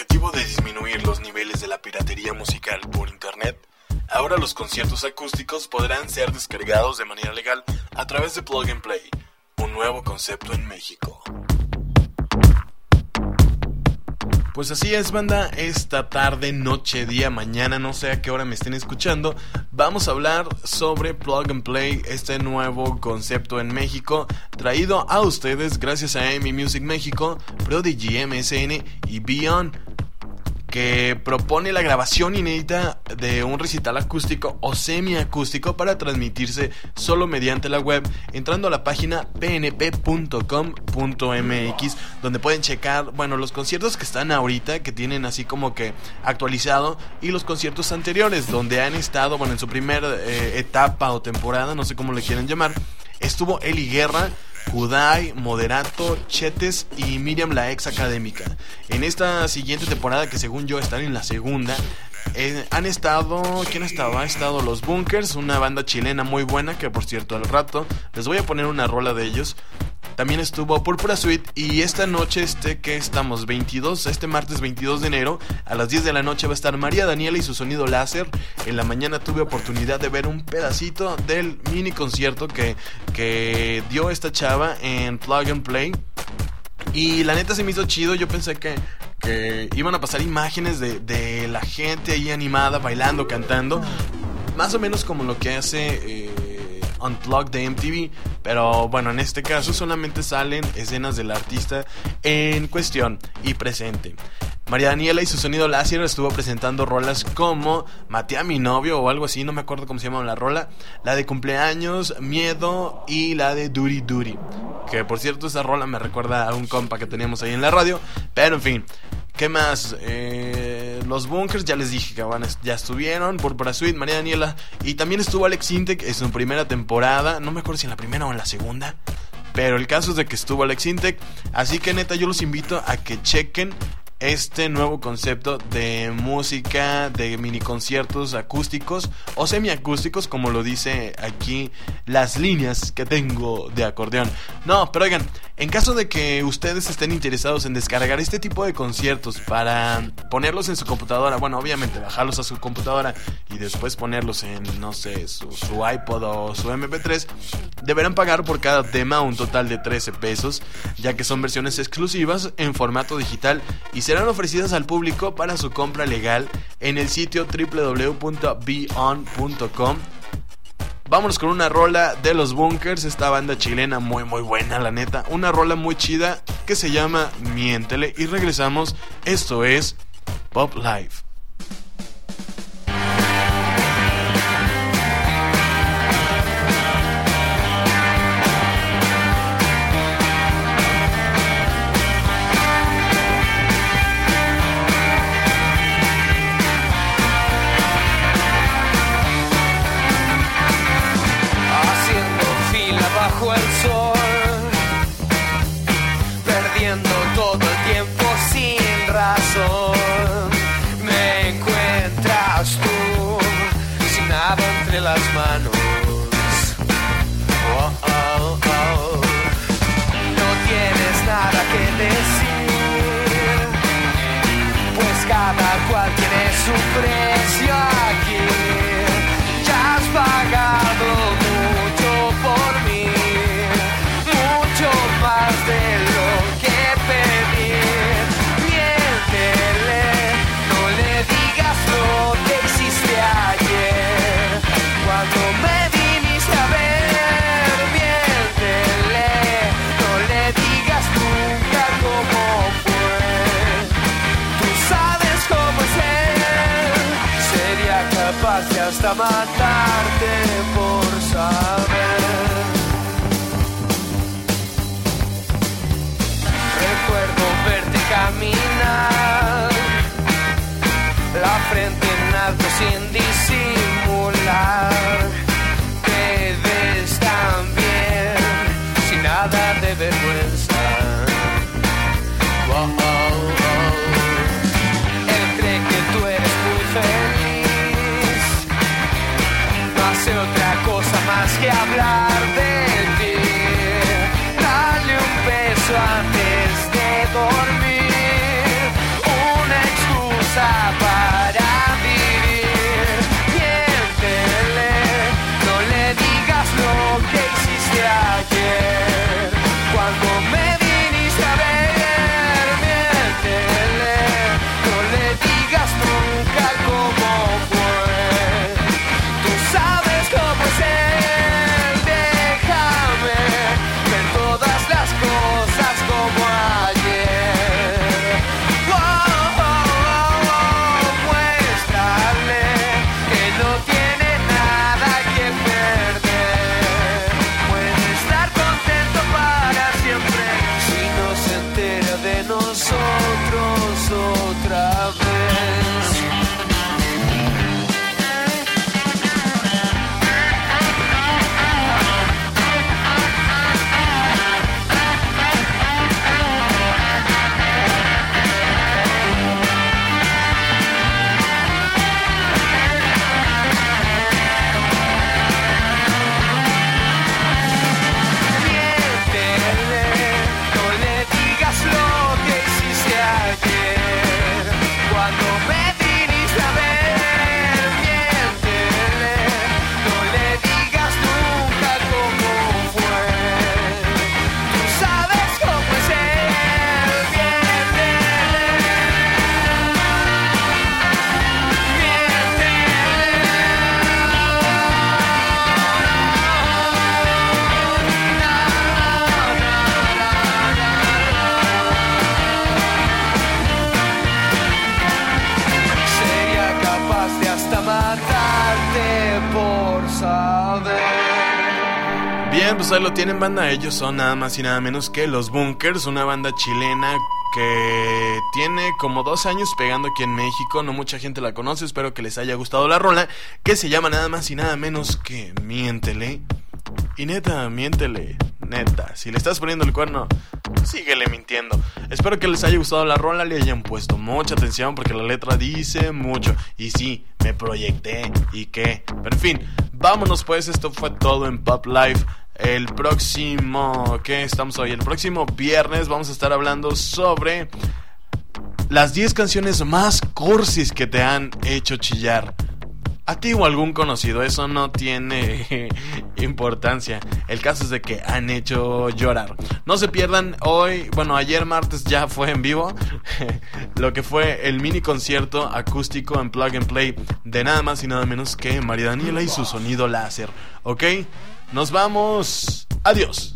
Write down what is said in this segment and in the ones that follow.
objetivo de disminuir los niveles de la piratería musical por Internet, ahora los conciertos acústicos podrán ser descargados de manera legal a través de Plug and Play, un nuevo concepto en México. Pues así es, banda. Esta tarde, noche, día, mañana, no sé a qué hora me estén escuchando, vamos a hablar sobre Plug and Play, este nuevo concepto en México, traído a ustedes gracias a Amy Music México, Prodigy MSN y Beyond que propone la grabación inédita de un recital acústico o semiacústico para transmitirse solo mediante la web, entrando a la página pnp.com.mx, donde pueden checar, bueno, los conciertos que están ahorita, que tienen así como que actualizado, y los conciertos anteriores, donde han estado, bueno, en su primera eh, etapa o temporada, no sé cómo le quieren llamar, estuvo Eli Guerra Kudai, Moderato, Chetes y Miriam la ex académica. En esta siguiente temporada, que según yo están en la segunda, eh, han estado, ¿quién estaba? Ha estado Los Bunkers, una banda chilena muy buena que por cierto al rato les voy a poner una rola de ellos. También estuvo Purpura Suite y esta noche, este que estamos 22, este martes 22 de enero, a las 10 de la noche va a estar María Daniela y su sonido láser. En la mañana tuve oportunidad de ver un pedacito del mini concierto que, que dio esta chava en Plug and Play. Y la neta se me hizo chido, yo pensé que, que iban a pasar imágenes de, de, la gente ahí animada, bailando, cantando. Más o menos como lo que hace... Eh, Unplugged de MTV. Pero bueno, en este caso solamente salen escenas del artista en cuestión y presente. María Daniela y su sonido láser estuvo presentando rolas como Maté a mi novio o algo así, no me acuerdo cómo se llama la rola, la de cumpleaños, Miedo y la de Duri Duri. Que por cierto, esa rola me recuerda a un compa que teníamos ahí en la radio. Pero en fin, ¿qué más? Eh, los Bunkers, ya les dije que van, ya estuvieron. Por Suite, María Daniela. Y también estuvo Alex Intec en su primera temporada. No me acuerdo si en la primera o en la segunda. Pero el caso es de que estuvo Alex Intec. Así que neta, yo los invito a que chequen este nuevo concepto de música, de mini conciertos acústicos o semiacústicos, como lo dice aquí las líneas que tengo de acordeón. No, pero oigan, en caso de que ustedes estén interesados en descargar este tipo de conciertos para ponerlos en su computadora, bueno, obviamente bajarlos a su computadora y después ponerlos en, no sé, su, iPod o su MP3, deberán pagar por cada tema un total de 13 pesos, ya que son versiones exclusivas en formato digital y serán ofrecidas al público para su compra legal en el sitio www.beon.com. Vámonos con una rola de los Bunkers, esta banda chilena muy muy buena, la neta. Una rola muy chida que se llama Miéntele y regresamos. Esto es Pop Life. What? Matarte por saber. Recuerdo verte caminar, la frente en alto sin disimular. Pues ahí lo tienen banda. Ellos son nada más y nada menos que los Bunkers, una banda chilena que tiene como dos años pegando aquí en México. No mucha gente la conoce, espero que les haya gustado la rola, que se llama nada más y nada menos que Miéntele. Y neta, miéntele, neta. Si le estás poniendo el cuerno, síguele mintiendo. Espero que les haya gustado la rola, le hayan puesto mucha atención porque la letra dice mucho. Y sí, me proyecté y qué. Pero en fin, vámonos pues, esto fue todo en Pop Life. El próximo, ¿qué estamos hoy? El próximo viernes vamos a estar hablando sobre las 10 canciones más cursis que te han hecho chillar. A ti o algún conocido, eso no tiene importancia. El caso es de que han hecho llorar. No se pierdan hoy, bueno, ayer martes ya fue en vivo lo que fue el mini concierto acústico en Plug and Play de nada más y nada menos que María Daniela y su sonido láser. ¿Ok? Nos vamos. Adiós.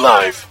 live.